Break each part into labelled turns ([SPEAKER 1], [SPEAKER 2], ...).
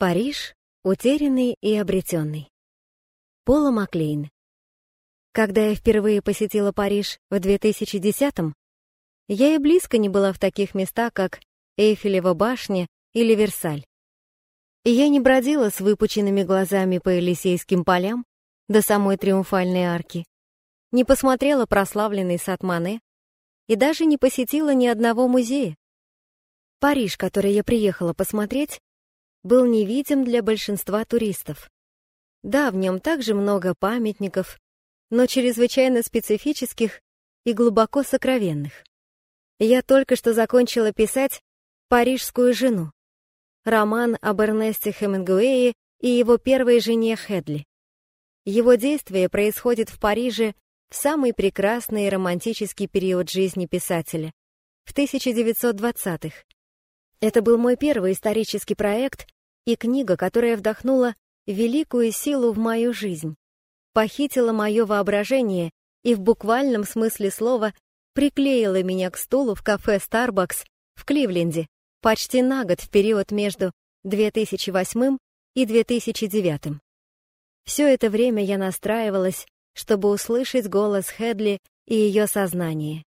[SPEAKER 1] Париж, утерянный и обретенный. Пола Маклейн. Когда я впервые посетила Париж в 2010-м, я и близко не была в таких местах, как Эйфелева башня или Версаль. И я не бродила с выпученными глазами по Елисейским полям до самой Триумфальной арки, не посмотрела прославленный сад Мане и даже не посетила ни одного музея. Париж, который я приехала посмотреть, был невидим для большинства туристов. Да, в нем также много памятников, но чрезвычайно специфических и глубоко сокровенных. Я только что закончила писать «Парижскую жену», роман об Эрнесте Хемингуэе и его первой жене Хедли. Его действие происходит в Париже в самый прекрасный и романтический период жизни писателя, в 1920-х. Это был мой первый исторический проект и книга, которая вдохнула великую силу в мою жизнь, похитила мое воображение и в буквальном смысле слова приклеила меня к стулу в кафе Starbucks в Кливленде почти на год в период между 2008 и 2009. Все это время я настраивалась, чтобы услышать голос Хедли и ее сознание.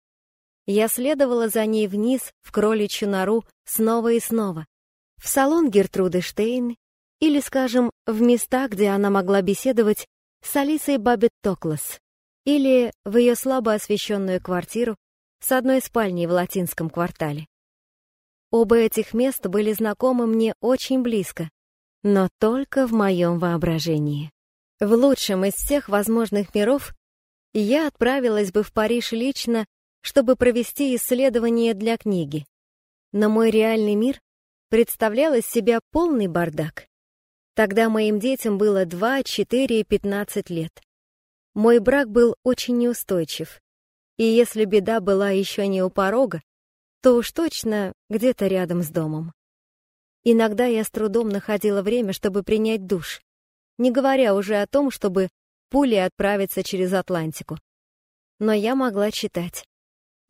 [SPEAKER 1] Я следовала за ней вниз в кроличью нору снова и снова. В салон Гертруды Штейн или, скажем, в места, где она могла беседовать с Алисой Бабет Токлас, или в ее слабо освещенную квартиру с одной спальней в латинском квартале. Оба этих места были знакомы мне очень близко, но только в моем воображении. В лучшем из всех возможных миров я отправилась бы в Париж лично чтобы провести исследование для книги. Но мой реальный мир представлял из себя полный бардак. Тогда моим детям было 2, 4 и 15 лет. Мой брак был очень неустойчив. И если беда была еще не у порога, то уж точно где-то рядом с домом. Иногда я с трудом находила время, чтобы принять душ, не говоря уже о том, чтобы пулей отправиться через Атлантику. Но я могла читать.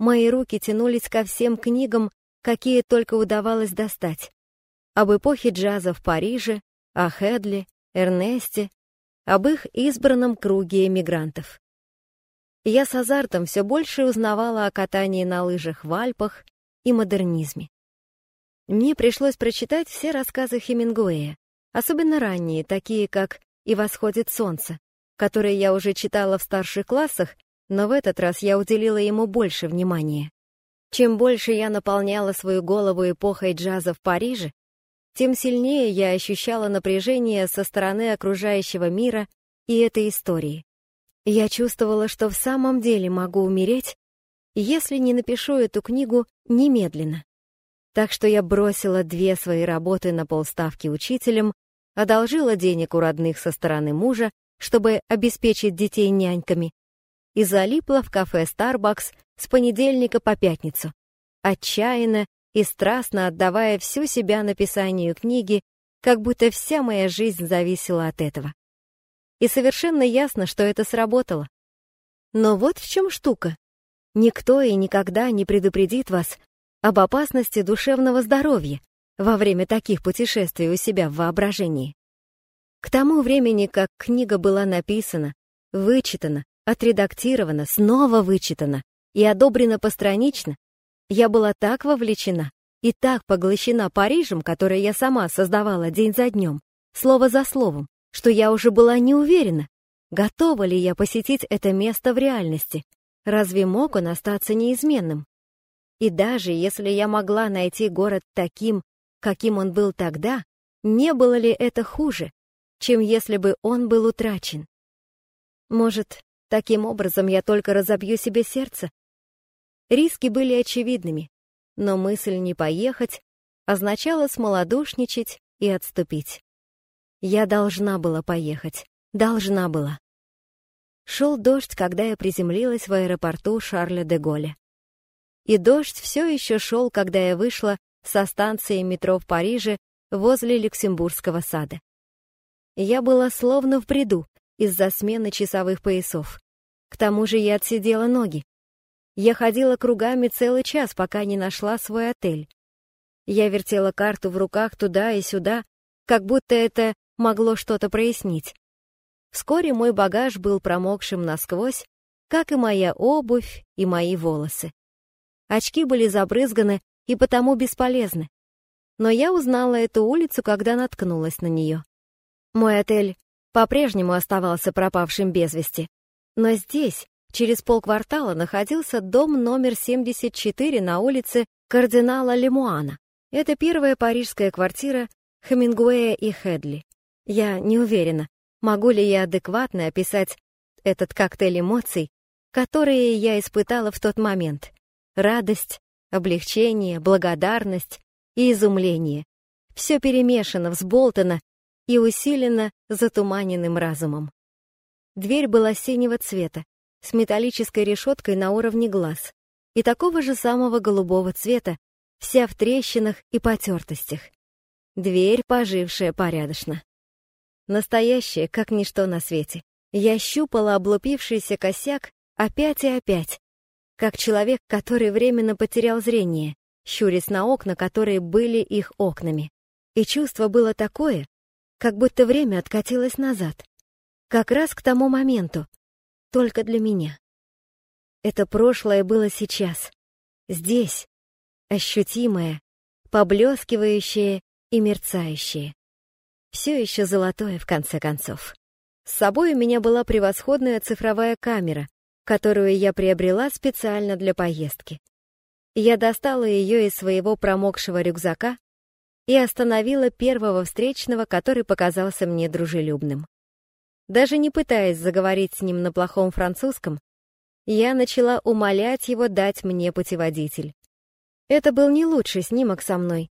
[SPEAKER 1] Мои руки тянулись ко всем книгам, какие только удавалось достать. Об эпохе джаза в Париже, о Хедли, Эрнесте, об их избранном круге эмигрантов. Я с азартом все больше узнавала о катании на лыжах в Альпах и модернизме. Мне пришлось прочитать все рассказы Хемингуэя, особенно ранние, такие как «И восходит солнце», которые я уже читала в старших классах но в этот раз я уделила ему больше внимания. Чем больше я наполняла свою голову эпохой джаза в Париже, тем сильнее я ощущала напряжение со стороны окружающего мира и этой истории. Я чувствовала, что в самом деле могу умереть, если не напишу эту книгу немедленно. Так что я бросила две свои работы на полставки учителем, одолжила денег у родных со стороны мужа, чтобы обеспечить детей няньками, и залипла в кафе Starbucks с понедельника по пятницу, отчаянно и страстно отдавая всю себя написанию книги, как будто вся моя жизнь зависела от этого. И совершенно ясно, что это сработало. Но вот в чем штука. Никто и никогда не предупредит вас об опасности душевного здоровья во время таких путешествий у себя в воображении. К тому времени, как книга была написана, вычитана, отредактировано, снова вычитано и одобрено постранично, я была так вовлечена и так поглощена Парижем, который я сама создавала день за днем, слово за словом, что я уже была не уверена, готова ли я посетить это место в реальности, разве мог он остаться неизменным. И даже если я могла найти город таким, каким он был тогда, не было ли это хуже, чем если бы он был утрачен? Может, Таким образом, я только разобью себе сердце. Риски были очевидными, но мысль не поехать означала смолодушничать и отступить. Я должна была поехать, должна была. Шел дождь, когда я приземлилась в аэропорту Шарля де Голля. И дождь все еще шел, когда я вышла со станции метро в Париже возле Люксембургского сада. Я была словно в бреду, из-за смены часовых поясов. К тому же я отсидела ноги. Я ходила кругами целый час, пока не нашла свой отель. Я вертела карту в руках туда и сюда, как будто это могло что-то прояснить. Вскоре мой багаж был промокшим насквозь, как и моя обувь и мои волосы. Очки были забрызганы и потому бесполезны. Но я узнала эту улицу, когда наткнулась на нее. Мой отель по-прежнему оставался пропавшим без вести. Но здесь, через полквартала, находился дом номер 74 на улице кардинала Лемуана. Это первая парижская квартира Хемингуэя и Хедли. Я не уверена, могу ли я адекватно описать этот коктейль эмоций, которые я испытала в тот момент. Радость, облегчение, благодарность и изумление. Все перемешано, взболтано и усилено затуманенным разумом. Дверь была синего цвета, с металлической решеткой на уровне глаз, и такого же самого голубого цвета, вся в трещинах и потертостях. Дверь, пожившая порядочно. Настоящая, как ничто на свете. Я щупала облупившийся косяк опять и опять, как человек, который временно потерял зрение, щурясь на окна, которые были их окнами. И чувство было такое, как будто время откатилось назад. Как раз к тому моменту. Только для меня. Это прошлое было сейчас. Здесь. Ощутимое, поблескивающее и мерцающее. Все еще золотое, в конце концов. С собой у меня была превосходная цифровая камера, которую я приобрела специально для поездки. Я достала ее из своего промокшего рюкзака и остановила первого встречного, который показался мне дружелюбным. Даже не пытаясь заговорить с ним на плохом французском, я начала умолять его дать мне путеводитель. Это был не лучший снимок со мной,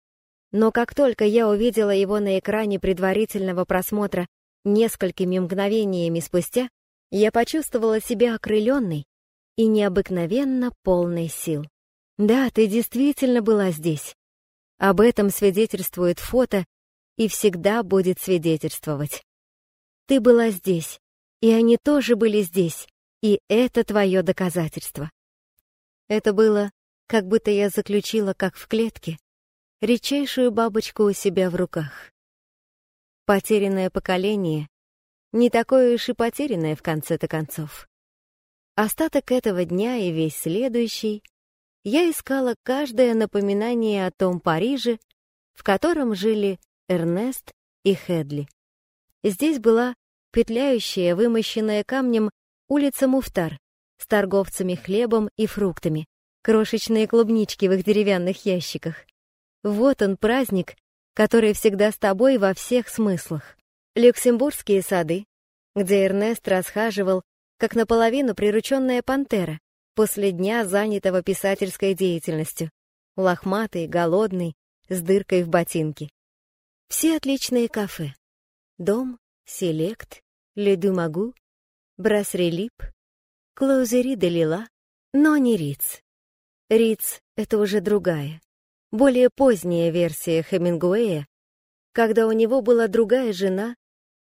[SPEAKER 1] но как только я увидела его на экране предварительного просмотра несколькими мгновениями спустя, я почувствовала себя окрыленной и необыкновенно полной сил. Да, ты действительно была здесь. Об этом свидетельствует фото и всегда будет свидетельствовать. Ты была здесь, и они тоже были здесь, и это твое доказательство. Это было, как будто я заключила, как в клетке, редчайшую бабочку у себя в руках. Потерянное поколение, не такое уж и потерянное в конце-то концов. Остаток этого дня и весь следующий я искала каждое напоминание о том Париже, в котором жили Эрнест и Хедли. Здесь была петляющая, вымощенная камнем улица Муфтар с торговцами хлебом и фруктами, крошечные клубнички в их деревянных ящиках. Вот он праздник, который всегда с тобой во всех смыслах. Люксембургские сады, где Эрнест расхаживал, как наполовину прирученная пантера, после дня, занятого писательской деятельностью, лохматый, голодный, с дыркой в ботинке. Все отличные кафе. Дом, селект, Ледумагу, Брасрелип, Клоузери де Лила, но не Риц. Риц — это уже другая, более поздняя версия Хемингуэя, когда у него была другая жена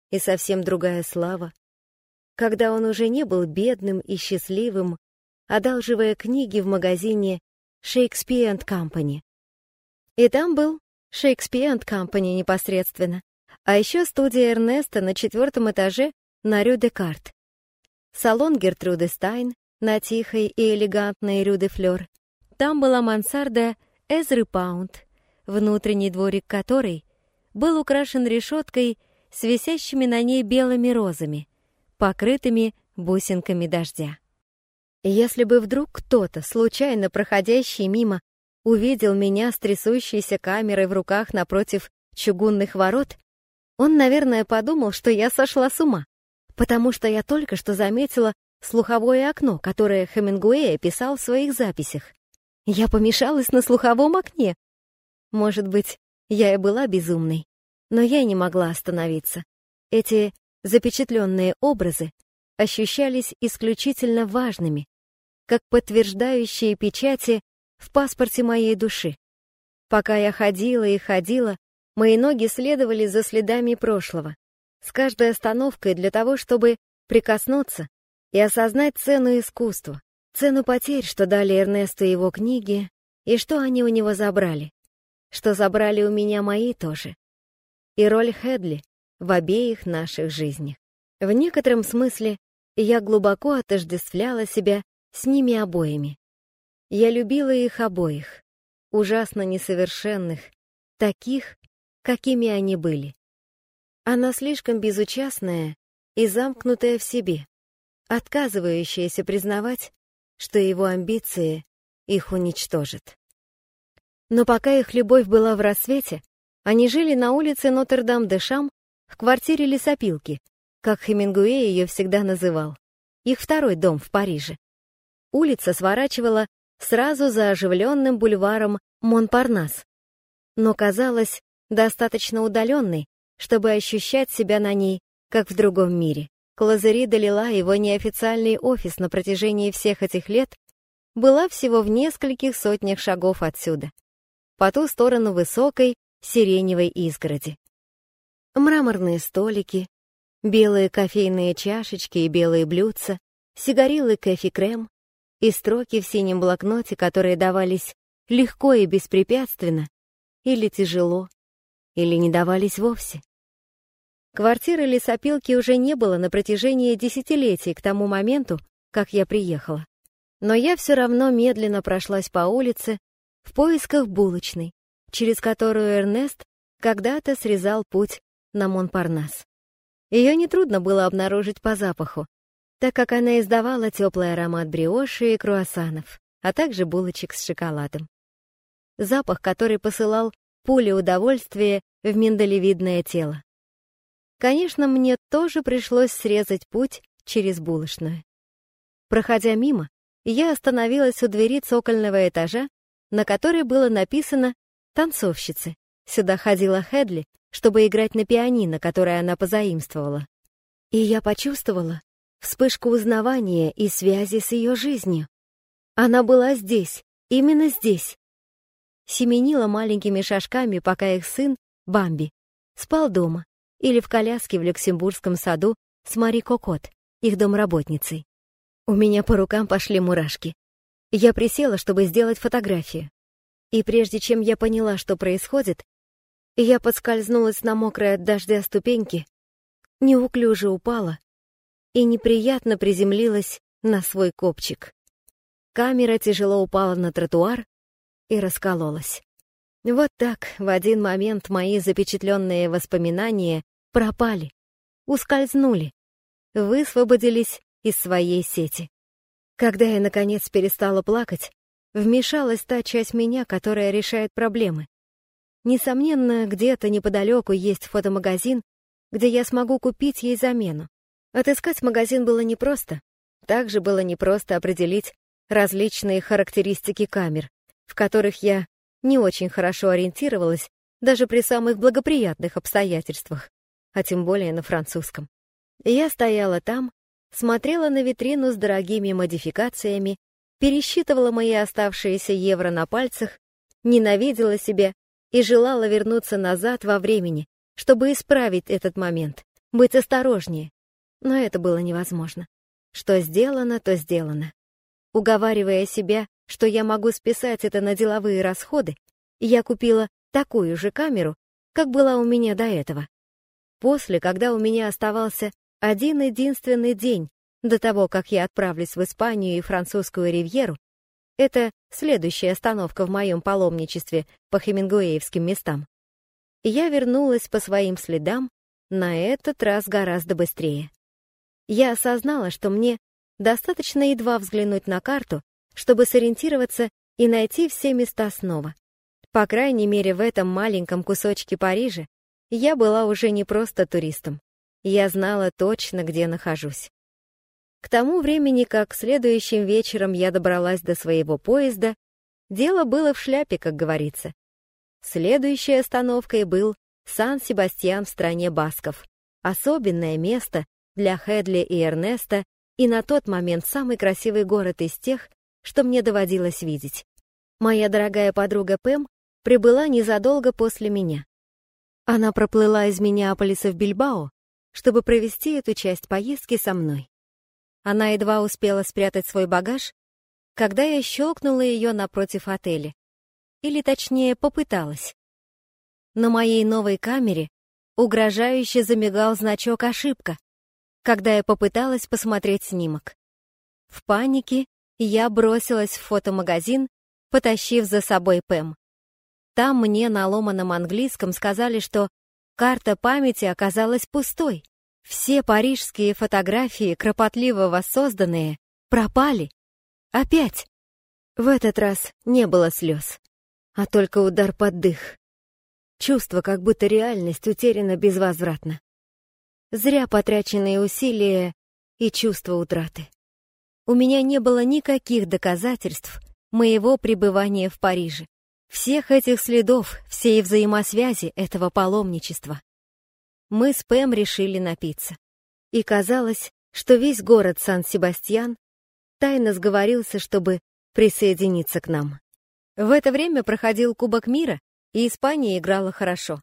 [SPEAKER 1] и совсем другая слава, когда он уже не был бедным и счастливым, одалживая книги в магазине Shakespeare Company. И там был Shakespeare Company непосредственно, а еще студия Эрнеста на четвертом этаже на Рю-де-Карт. Салон Гертруды Стайн на тихой и элегантной Рю-де-Флёр. Там была мансарда Эзры Паунд, внутренний дворик которой был украшен решеткой с висящими на ней белыми розами, покрытыми бусинками дождя. Если бы вдруг кто-то, случайно проходящий мимо, увидел меня с трясущейся камерой в руках напротив чугунных ворот, он, наверное, подумал, что я сошла с ума, потому что я только что заметила слуховое окно, которое Хемингуэй писал в своих записях. Я помешалась на слуховом окне. Может быть, я и была безумной, но я не могла остановиться. Эти запечатленные образы ощущались исключительно важными, как подтверждающие печати в паспорте моей души. Пока я ходила и ходила, мои ноги следовали за следами прошлого, с каждой остановкой для того, чтобы прикоснуться и осознать цену искусства, цену потерь, что дали Эрнесту его книги, и что они у него забрали, что забрали у меня мои тоже. и роль Хедли в обеих наших жизнях. В некотором смысле я глубоко отождествляла себя с ними обоими. Я любила их обоих, ужасно несовершенных, таких, какими они были. Она слишком безучастная и замкнутая в себе, отказывающаяся признавать, что его амбиции их уничтожат. Но пока их любовь была в рассвете, они жили на улице Нотр-Дам-де-Шам в квартире лесопилки, как Хемингуэй ее всегда называл, их второй дом в Париже. Улица сворачивала сразу за оживленным бульваром Монпарнас, но казалась достаточно удаленной, чтобы ощущать себя на ней, как в другом мире. Клазери долила его неофициальный офис на протяжении всех этих лет была всего в нескольких сотнях шагов отсюда, по ту сторону высокой сиреневой изгороди. Мраморные столики, Белые кофейные чашечки и белые блюдца, сигарилы кэфи-крем и строки в синем блокноте, которые давались легко и беспрепятственно, или тяжело, или не давались вовсе. Квартиры лесопилки уже не было на протяжении десятилетий к тому моменту, как я приехала. Но я все равно медленно прошлась по улице в поисках булочной, через которую Эрнест когда-то срезал путь на Монпарнас. Ее нетрудно было обнаружить по запаху, так как она издавала теплый аромат бриоши и круассанов, а также булочек с шоколадом. Запах, который посылал пули удовольствия в миндалевидное тело. Конечно, мне тоже пришлось срезать путь через булочную. Проходя мимо, я остановилась у двери цокольного этажа, на которой было написано «Танцовщицы». Сюда ходила Хедли, чтобы играть на пианино, которое она позаимствовала. И я почувствовала вспышку узнавания и связи с ее жизнью. Она была здесь, именно здесь. Семенила маленькими шажками, пока их сын, Бамби, спал дома или в коляске в Люксембургском саду с Мари Кокот, их домработницей. У меня по рукам пошли мурашки. Я присела, чтобы сделать фотографию. И прежде чем я поняла, что происходит, я подскользнулась на мокрой от дождя ступеньки, неуклюже упала и неприятно приземлилась на свой копчик. Камера тяжело упала на тротуар и раскололась. Вот так в один момент мои запечатленные воспоминания пропали, ускользнули, высвободились из своей сети. Когда я, наконец, перестала плакать, вмешалась та часть меня, которая решает проблемы. Несомненно, где-то неподалеку есть фотомагазин, где я смогу купить ей замену. Отыскать магазин было непросто. Также было непросто определить различные характеристики камер, в которых я не очень хорошо ориентировалась даже при самых благоприятных обстоятельствах, а тем более на французском. Я стояла там, смотрела на витрину с дорогими модификациями, пересчитывала мои оставшиеся евро на пальцах, ненавидела себя и желала вернуться назад во времени, чтобы исправить этот момент, быть осторожнее. Но это было невозможно. Что сделано, то сделано. Уговаривая себя, что я могу списать это на деловые расходы, я купила такую же камеру, как была у меня до этого. После, когда у меня оставался один единственный день до того, как я отправлюсь в Испанию и французскую ривьеру, это следующая остановка в моем паломничестве по хемингуэевским местам. Я вернулась по своим следам, на этот раз гораздо быстрее. Я осознала, что мне достаточно едва взглянуть на карту, чтобы сориентироваться и найти все места снова. По крайней мере, в этом маленьком кусочке Парижа я была уже не просто туристом. Я знала точно, где нахожусь. К тому времени, как следующим вечером я добралась до своего поезда, дело было в шляпе, как говорится. Следующей остановкой был Сан-Себастьян в стране Басков. Особенное место для Хедли и Эрнеста и на тот момент самый красивый город из тех, что мне доводилось видеть. Моя дорогая подруга Пэм прибыла незадолго после меня. Она проплыла из Миннеаполиса в Бильбао, чтобы провести эту часть поездки со мной. Она едва успела спрятать свой багаж, когда я щелкнула ее напротив отеля. Или точнее, попыталась. На моей новой камере угрожающе замигал значок «Ошибка», когда я попыталась посмотреть снимок. В панике я бросилась в фотомагазин, потащив за собой Пэм. Там мне на ломаном английском сказали, что карта памяти оказалась пустой. Все парижские фотографии, кропотливо воссозданные, пропали. Опять. В этот раз не было слез, а только удар под дых. Чувство, как будто реальность утеряна безвозвратно. Зря потраченные усилия и чувство утраты. У меня не было никаких доказательств моего пребывания в Париже. Всех этих следов, всей взаимосвязи этого паломничества. Мы с Пэм решили напиться. И казалось, что весь город Сан-Себастьян тайно сговорился, чтобы присоединиться к нам. В это время проходил Кубок мира, и Испания играла хорошо.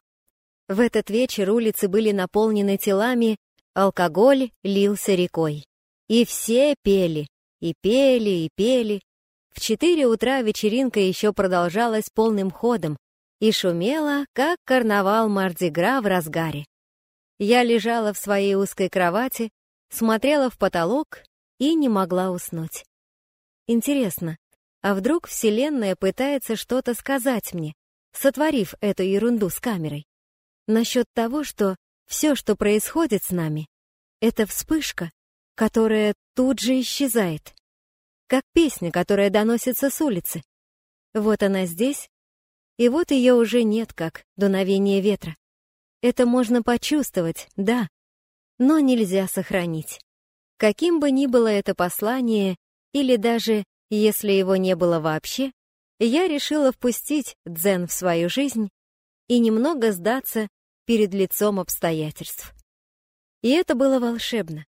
[SPEAKER 1] В этот вечер улицы были наполнены телами, алкоголь лился рекой. И все пели, и пели, и пели. В четыре утра вечеринка еще продолжалась полным ходом и шумела, как карнавал Мардигра в разгаре. Я лежала в своей узкой кровати, смотрела в потолок и не могла уснуть. Интересно, а вдруг Вселенная пытается что-то сказать мне, сотворив эту ерунду с камерой? Насчет того, что все, что происходит с нами, это вспышка, которая тут же исчезает. Как песня, которая доносится с улицы. Вот она здесь, и вот ее уже нет, как дуновение ветра. Это можно почувствовать, да, но нельзя сохранить. Каким бы ни было это послание, или даже если его не было вообще, я решила впустить дзен в свою жизнь и немного сдаться перед лицом обстоятельств. И это было волшебно.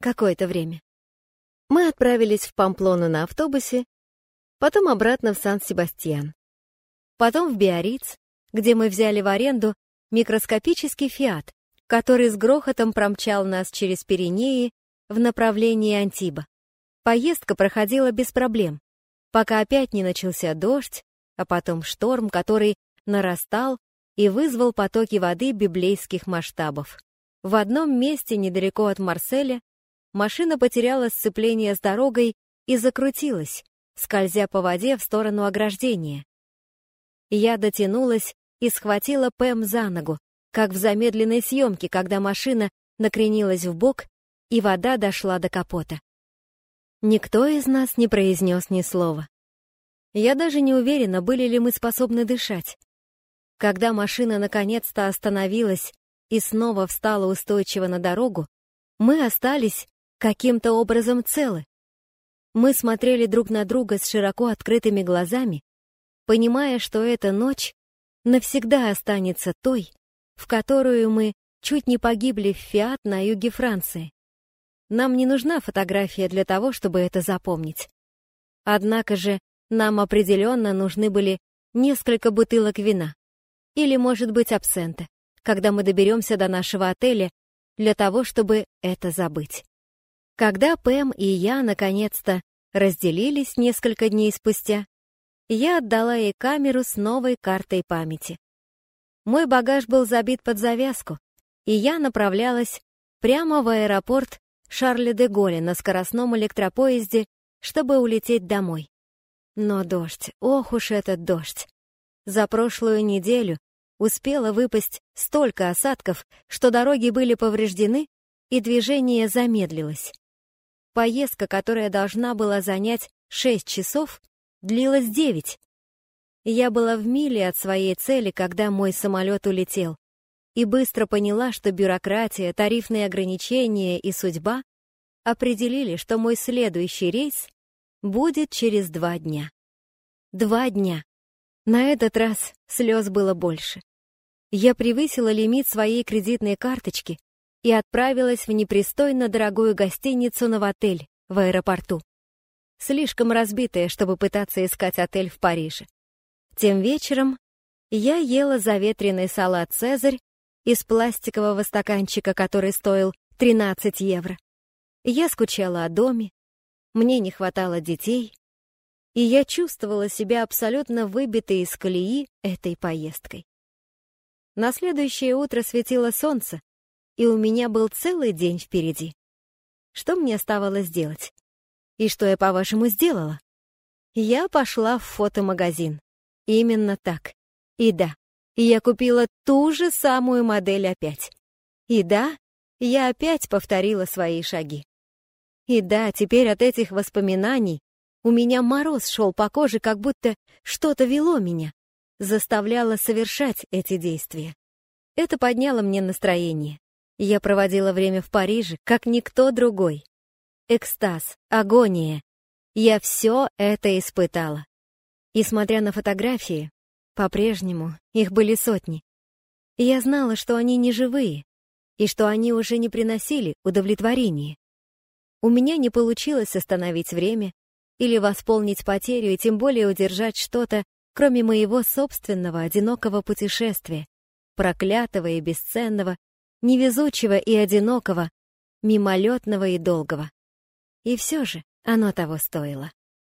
[SPEAKER 1] Какое-то время. Мы отправились в Памплону на автобусе, потом обратно в Сан-Себастьян. Потом в Биориц, где мы взяли в аренду микроскопический «Фиат», который с грохотом промчал нас через Пиренеи в направлении Антиба. Поездка проходила без проблем, пока опять не начался дождь, а потом шторм, который нарастал и вызвал потоки воды библейских масштабов. В одном месте недалеко от Марселя машина потеряла сцепление с дорогой и закрутилась, скользя по воде в сторону ограждения. Я дотянулась и схватила Пэм за ногу, как в замедленной съемке, когда машина накренилась в бок и вода дошла до капота. Никто из нас не произнес ни слова. Я даже не уверена, были ли мы способны дышать. Когда машина наконец-то остановилась и снова встала устойчиво на дорогу, мы остались каким-то образом целы. Мы смотрели друг на друга с широко открытыми глазами, понимая, что эта ночь навсегда останется той, в которую мы чуть не погибли в Фиат на юге Франции. Нам не нужна фотография для того, чтобы это запомнить. Однако же нам определенно нужны были несколько бутылок вина. Или, может быть, абсента, когда мы доберемся до нашего отеля для того, чтобы это забыть. Когда Пэм и я, наконец-то, разделились несколько дней спустя, я отдала ей камеру с новой картой памяти. Мой багаж был забит под завязку, и я направлялась прямо в аэропорт Шарля де Голля на скоростном электропоезде, чтобы улететь домой. Но дождь, ох уж этот дождь. За прошлую неделю успело выпасть столько осадков, что дороги были повреждены и движение замедлилось. Поездка, которая должна была занять 6 часов, длилась 9. Я была в миле от своей цели, когда мой самолет улетел и быстро поняла, что бюрократия, тарифные ограничения и судьба определили, что мой следующий рейс будет через два дня. Два дня. На этот раз слез было больше. Я превысила лимит своей кредитной карточки и отправилась в непристойно дорогую гостиницу на отель в аэропорту. Слишком разбитая, чтобы пытаться искать отель в Париже. Тем вечером я ела заветренный салат «Цезарь» из пластикового стаканчика, который стоил 13 евро. Я скучала о доме, мне не хватало детей, и я чувствовала себя абсолютно выбитой из колеи этой поездкой. На следующее утро светило солнце, и у меня был целый день впереди. Что мне оставалось делать? И что я, по-вашему, сделала? Я пошла в фотомагазин. Именно так. И да, я купила ту же самую модель опять. И да, я опять повторила свои шаги. И да, теперь от этих воспоминаний у меня мороз шел по коже, как будто что-то вело меня, заставляло совершать эти действия. Это подняло мне настроение. Я проводила время в Париже, как никто другой. Экстаз, агония. Я все это испытала. И смотря на фотографии, по-прежнему их были сотни. Я знала, что они не живые, и что они уже не приносили удовлетворения. У меня не получилось остановить время или восполнить потерю и тем более удержать что-то, кроме моего собственного одинокого путешествия, проклятого и бесценного, невезучего и одинокого, мимолетного и долгого. И все же оно того стоило.